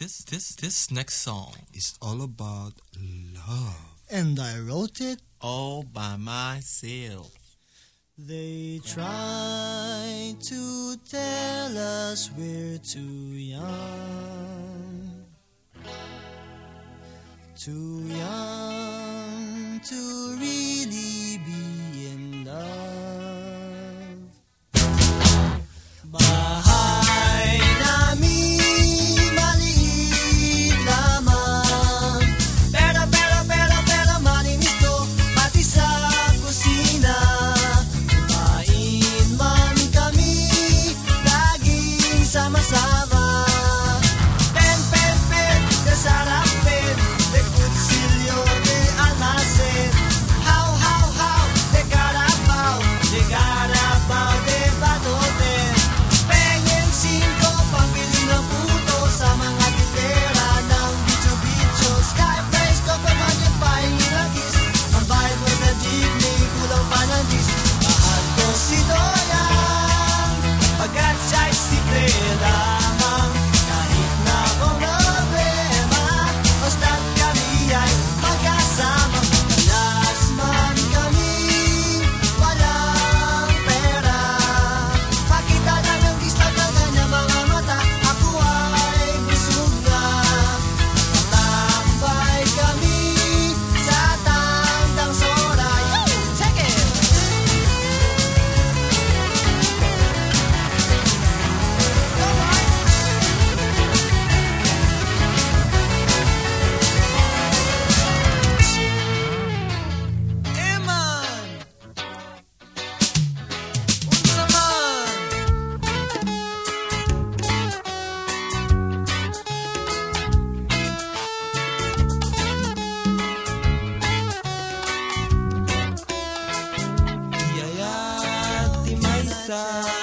this this this next song is all about love. And I wrote it all by myself. They try to tell us we're too young, too young to read camisa amasada. time.